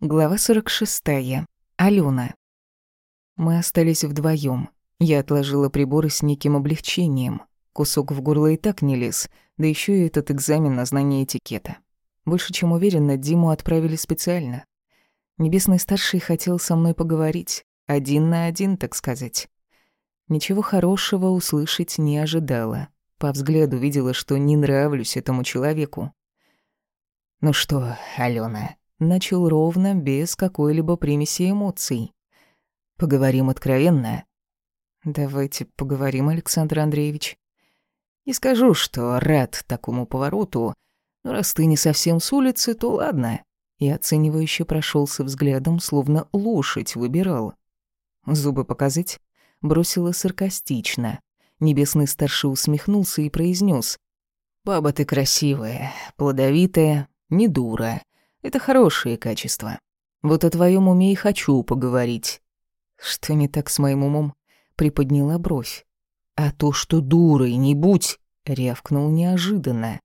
Глава 46. Алена. Мы остались вдвоем. Я отложила приборы с неким облегчением. Кусок в горло и так не лез, да еще и этот экзамен на знание этикета. Больше чем уверенно, Диму отправили специально. Небесный старший хотел со мной поговорить, один на один, так сказать. Ничего хорошего услышать не ожидала. По взгляду видела, что не нравлюсь этому человеку. «Ну что, Алена, начал ровно, без какой-либо примеси эмоций. «Поговорим откровенно?» «Давайте поговорим, Александр Андреевич». «Не скажу, что рад такому повороту, но раз ты не совсем с улицы, то ладно». И оценивающе прошелся взглядом, словно лошадь выбирал. «Зубы показать?» Бросила саркастично. Небесный старший усмехнулся и произнес: «Баба ты красивая, плодовитая, не дура. Это хорошие качества. Вот о твоем уме и хочу поговорить. Что не так с моим умом? Приподняла бровь. А то, что дурой не будь, рявкнул неожиданно.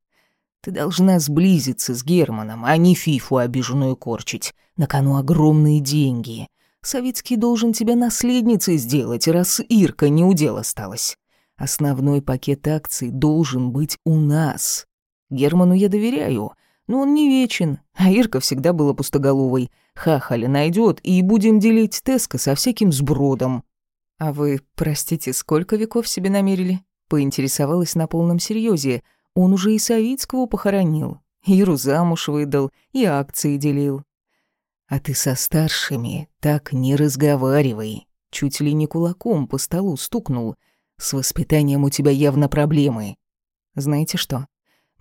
Ты должна сблизиться с Германом, а не Фифу обиженную корчить. На кону огромные деньги. Советский должен тебя наследницей сделать, раз Ирка не удел осталась. Основной пакет акций должен быть у нас. Герману я доверяю, но он не вечен, а Ирка всегда была пустоголовой. Хахаля найдет, и будем делить Теска со всяким сбродом. А вы, простите, сколько веков себе намерили? Поинтересовалась на полном серьезе. Он уже и Савицкого похоронил, Иру замуж выдал, и акции делил. А ты со старшими так не разговаривай. Чуть ли не кулаком по столу стукнул. С воспитанием у тебя явно проблемы. Знаете что?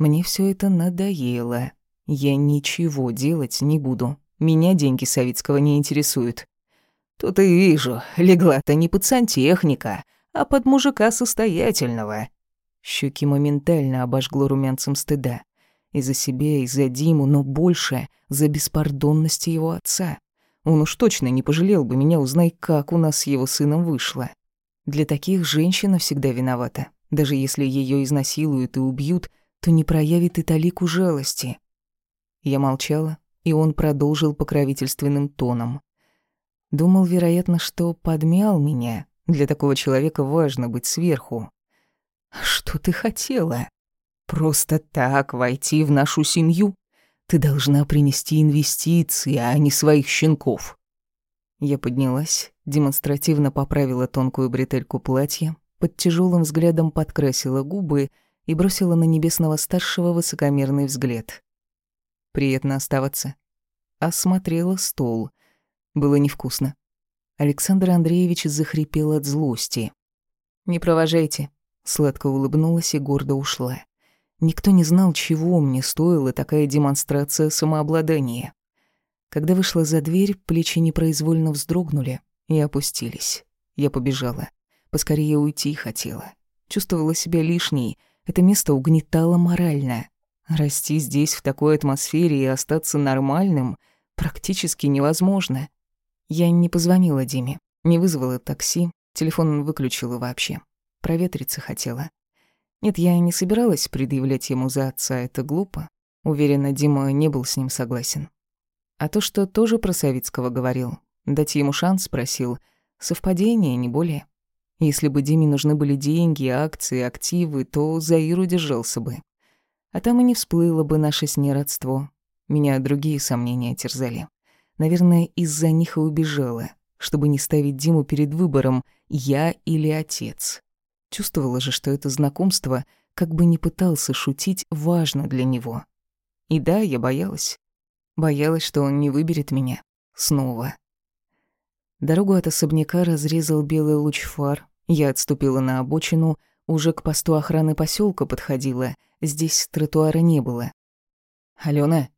Мне все это надоело. Я ничего делать не буду. Меня деньги Савицкого не интересуют. Тут и вижу, легла-то не под сантехника, а под мужика состоятельного. Щеки моментально обожгло румянцем стыда. И за себя, и за Диму, но больше за беспардонность его отца. Он уж точно не пожалел бы меня, узнай, как у нас с его сыном вышло. Для таких женщина всегда виновата. Даже если ее изнасилуют и убьют, то не проявит и талику жалости. Я молчала, и он продолжил покровительственным тоном. Думал, вероятно, что подмял меня. Для такого человека важно быть сверху. Что ты хотела? Просто так войти в нашу семью? Ты должна принести инвестиции, а не своих щенков. Я поднялась, демонстративно поправила тонкую бретельку платья, под тяжелым взглядом подкрасила губы и бросила на небесного старшего высокомерный взгляд. Приятно оставаться. Осмотрела стол. Было невкусно. Александр Андреевич захрипел от злости. «Не провожайте», — сладко улыбнулась и гордо ушла. Никто не знал, чего мне стоила такая демонстрация самообладания. Когда вышла за дверь, плечи непроизвольно вздрогнули и опустились. Я побежала. Поскорее уйти хотела. Чувствовала себя лишней — это место угнетало морально. Расти здесь в такой атмосфере и остаться нормальным практически невозможно. Я не позвонила Диме, не вызвала такси, телефон выключила вообще. Проветриться хотела. Нет, я не собиралась предъявлять ему за отца, это глупо. Уверена, Дима не был с ним согласен. А то, что тоже про Савицкого говорил, дать ему шанс, просил, совпадение, не более. Если бы Диме нужны были деньги, акции, активы, то Заир удержался бы. А там и не всплыло бы наше с ней родство. Меня другие сомнения терзали. Наверное, из-за них и убежала, чтобы не ставить Диму перед выбором «я или отец». Чувствовала же, что это знакомство, как бы ни пытался шутить, важно для него. И да, я боялась. Боялась, что он не выберет меня. Снова. Дорогу от особняка разрезал белый луч фар, я отступила на обочину, уже к посту охраны поселка подходила, здесь тротуара не было. «Алена?»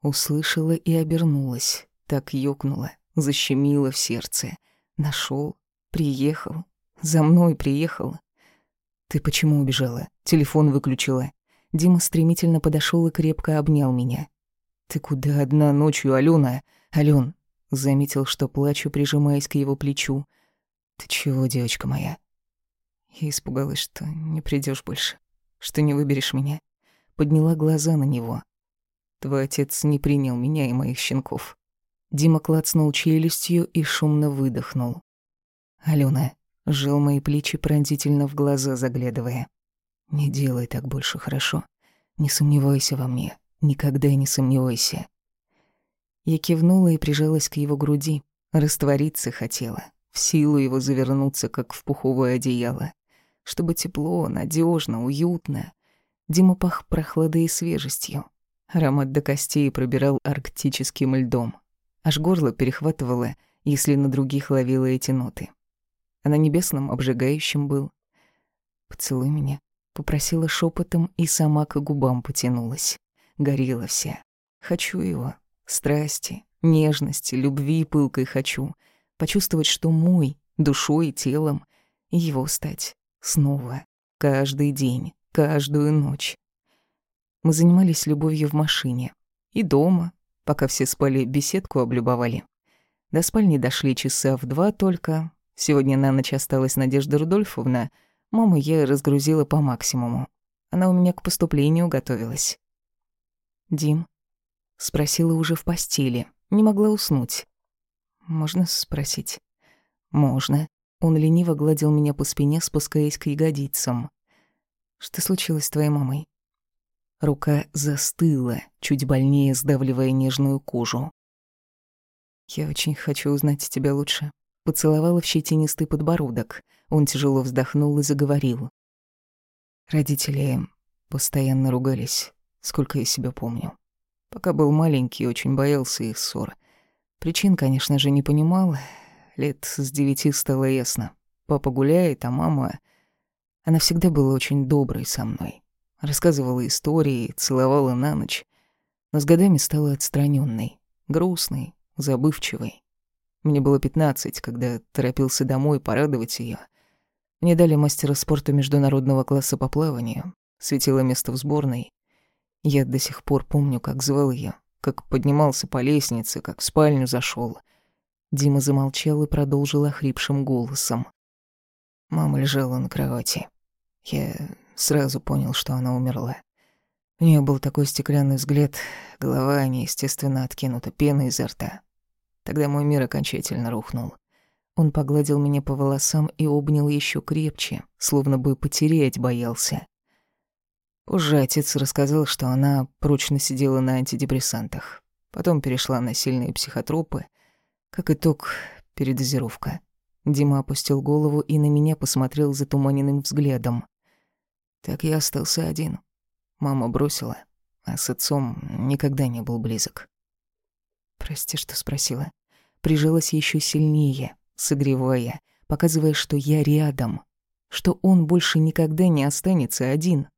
Услышала и обернулась, так ёкнула, защемила в сердце. Нашел, приехал, за мной приехал. «Ты почему убежала? Телефон выключила». Дима стремительно подошел и крепко обнял меня. «Ты куда одна ночью, Алена? Ален?» Заметил, что плачу, прижимаясь к его плечу. «Ты чего, девочка моя?» Я испугалась, что не придешь больше, что не выберешь меня. Подняла глаза на него. Твой отец не принял меня и моих щенков. Дима клацнул челюстью и шумно выдохнул. «Алена», — сжал мои плечи пронзительно в глаза заглядывая. «Не делай так больше, хорошо? Не сомневайся во мне, никогда не сомневайся». Я кивнула и прижалась к его груди, раствориться хотела, в силу его завернуться, как в пуховое одеяло, чтобы тепло, надежно, уютно. Дима пах прохладой и свежестью. Аромат до костей пробирал арктическим льдом. Аж горло перехватывало, если на других ловила эти ноты. А на небесном обжигающем был. «Поцелуй меня», — попросила шепотом и сама к губам потянулась. Горела вся. Хочу его. Страсти, нежности, любви пылкой хочу. Почувствовать, что мой, душой и телом, его стать. Снова. Каждый день, каждую ночь. Мы занимались любовью в машине. И дома, пока все спали, беседку облюбовали. До спальни дошли часа в два только. Сегодня на ночь осталась Надежда Рудольфовна. Маму я разгрузила по максимуму. Она у меня к поступлению готовилась. «Дим?» — спросила уже в постели. Не могла уснуть. «Можно спросить?» «Можно». Он лениво гладил меня по спине, спускаясь к ягодицам. «Что случилось с твоей мамой?» Рука застыла, чуть больнее сдавливая нежную кожу. «Я очень хочу узнать тебя лучше». Поцеловала в щетинистый подбородок. Он тяжело вздохнул и заговорил. Родители постоянно ругались, сколько я себя помню. Пока был маленький, очень боялся их ссор. Причин, конечно же, не понимал, Лет с девяти стало ясно. Папа гуляет, а мама... Она всегда была очень доброй со мной. Рассказывала истории, целовала на ночь. Но с годами стала отстраненной, грустной, забывчивой. Мне было пятнадцать, когда торопился домой порадовать ее. Мне дали мастера спорта международного класса по плаванию. Светило место в сборной. Я до сих пор помню, как звал ее, как поднимался по лестнице, как в спальню зашел. Дима замолчал и продолжил охрипшим голосом. Мама лежала на кровати. Я сразу понял, что она умерла. У нее был такой стеклянный взгляд, голова неестественно откинута, пена изо рта. Тогда мой мир окончательно рухнул. Он погладил меня по волосам и обнял еще крепче, словно бы потерять боялся. Позже отец рассказал, что она прочно сидела на антидепрессантах. Потом перешла на сильные психотропы, как итог, передозировка. Дима опустил голову и на меня посмотрел затуманенным взглядом. Так я остался один. Мама бросила, а с отцом никогда не был близок. Прости, что спросила. Прижалась еще сильнее, согревая, показывая, что я рядом, что он больше никогда не останется один.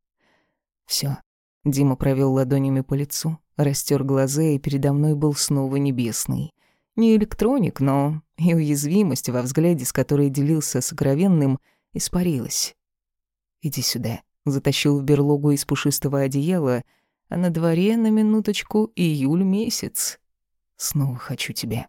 Все. Дима провел ладонями по лицу, растер глаза, и передо мной был снова небесный. Не электроник, но и уязвимость во взгляде, с которой делился сокровенным, испарилась. «Иди сюда», — затащил в берлогу из пушистого одеяла, а на дворе на минуточку июль месяц. «Снова хочу тебя».